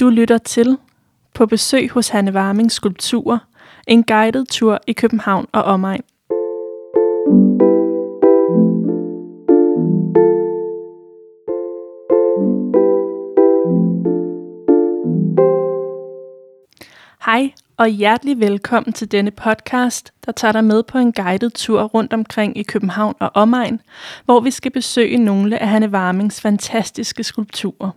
Du lytter til På besøg hos Hanne Warming Skulpturer, en guided tur i København og omegn. Hej og hjertelig velkommen til denne podcast, der tager dig med på en guided tur rundt omkring i København og omegn, hvor vi skal besøge nogle af Hanne Warmings fantastiske skulpturer.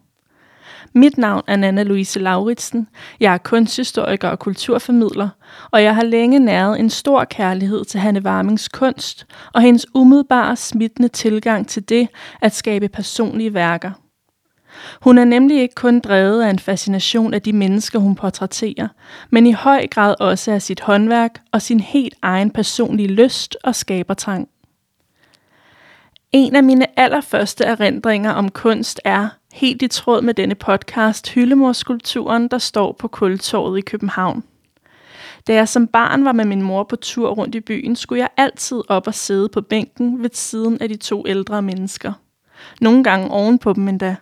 Mit navn er Nana Louise Lauritsen. Jeg er kunsthistoriker og kulturformidler, og jeg har længe næret en stor kærlighed til Hanne Warmings kunst og hendes umiddelbare smittende tilgang til det at skabe personlige værker. Hun er nemlig ikke kun drevet af en fascination af de mennesker, hun portrætterer, men i høj grad også af sit håndværk og sin helt egen personlige lyst og skabertrang. En af mine allerførste erindringer om kunst er, helt i tråd med denne podcast, hyldemorskulpturen, der står på Kultorvet i København. Da jeg som barn var med min mor på tur rundt i byen, skulle jeg altid op og sidde på bænken ved siden af de to ældre mennesker. Nogle gange ovenpå dem endda.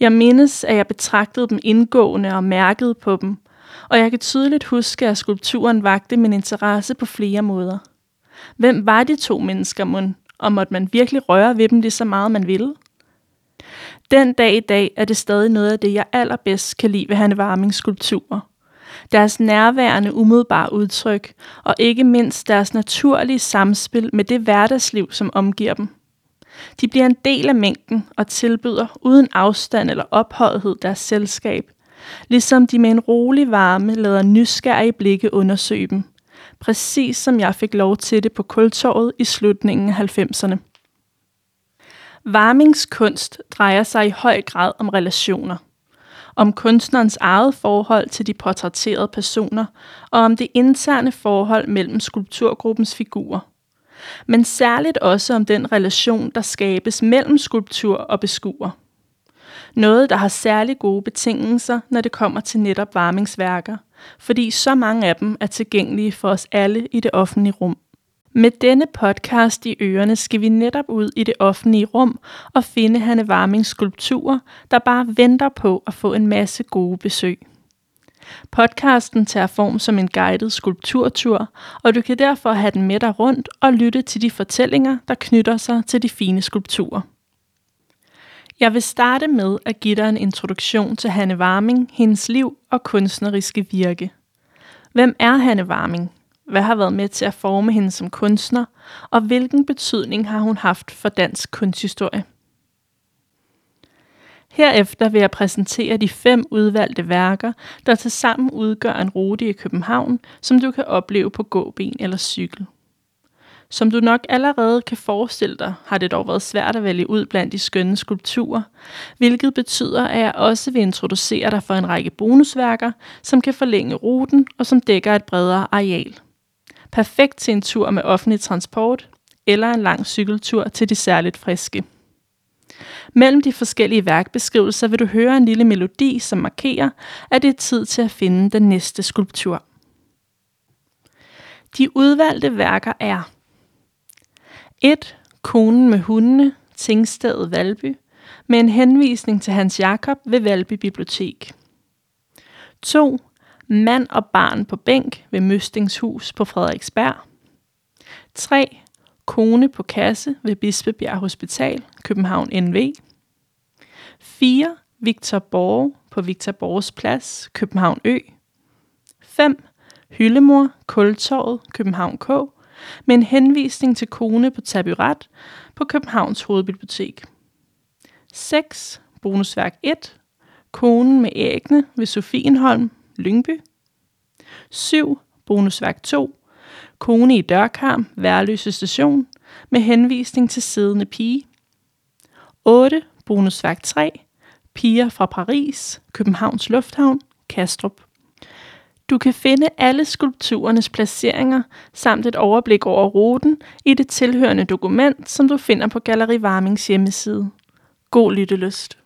Jeg mindes, at jeg betragtede dem indgående og mærkede på dem, og jeg kan tydeligt huske, at skulpturen vagte min interesse på flere måder. Hvem var de to mennesker, mund, og måtte man virkelig røre ved dem lige så meget, man ville? Den dag i dag er det stadig noget af det, jeg allerbedst kan lide ved Hanne Warmings skulpturer. Deres nærværende umiddelbare udtryk, og ikke mindst deres naturlige samspil med det hverdagsliv, som omgiver dem. De bliver en del af mængden og tilbyder uden afstand eller ophøjethed deres selskab, ligesom de med en rolig varme lader nysgerrige blikke undersøge dem, præcis som jeg fik lov til det på Kultorvet i slutningen af 90'erne. Varmingskunst drejer sig i høj grad om relationer. Om kunstnerens eget forhold til de portrætterede personer, og om det interne forhold mellem skulpturgruppens figurer. Men særligt også om den relation, der skabes mellem skulptur og beskuer. Noget, der har særlig gode betingelser, når det kommer til netop varmingsværker, fordi så mange af dem er tilgængelige for os alle i det offentlige rum. Med denne podcast i ørerne skal vi netop ud i det offentlige rum og finde Hanne Warmings skulpturer, der bare venter på at få en masse gode besøg. Podcasten tager form som en guided skulpturtur, og du kan derfor have den med dig rundt og lytte til de fortællinger, der knytter sig til de fine skulpturer. Jeg vil starte med at give dig en introduktion til Hanne Warming, hendes liv og kunstneriske virke. Hvem er Hanne Warming? Hvad har været med til at forme hende som kunstner, og hvilken betydning har hun haft for dansk kunsthistorie? Herefter vil jeg præsentere de fem udvalgte værker, der tilsammen udgør en rute i København, som du kan opleve på gåben eller cykel. Som du nok allerede kan forestille dig, har det dog været svært at vælge ud blandt de skønne skulpturer, hvilket betyder, at jeg også vil introducere dig for en række bonusværker, som kan forlænge ruten og som dækker et bredere areal. Perfekt til en tur med offentlig transport eller en lang cykeltur til de særligt friske. Mellem de forskellige værkbeskrivelser vil du høre en lille melodi, som markerer, at det er tid til at finde den næste skulptur. De udvalgte værker er 1. Konen med hundene, Tingstedet Valby, med en henvisning til Hans Jakob ved Valby Bibliotek. 2. Mand og barn på bænk ved Møstingshus på Frederiksberg. 3. Kone på kasse ved Bispebjerg Hospital, København NV. 4. Victor Borg på Victor Borgs Plads, København Ø. 5. Hyllemor, Kultorvet, København K. Med en henvisning til kone på taburet på Københavns Hovedbibliotek. 6. Bonusværk 1. Konen med ægne ved Sofienholm, Lyngby. 7. Bonusværk 2. Kone i dørkarm, Værløse station, med henvisning til siddende pige. 8. Bonusværk 3. Piger fra Paris, Københavns Lufthavn, Kastrup. Du kan finde alle skulpturernes placeringer samt et overblik over ruten i det tilhørende dokument, som du finder på Galeri Varmings hjemmeside. God lyttelyst.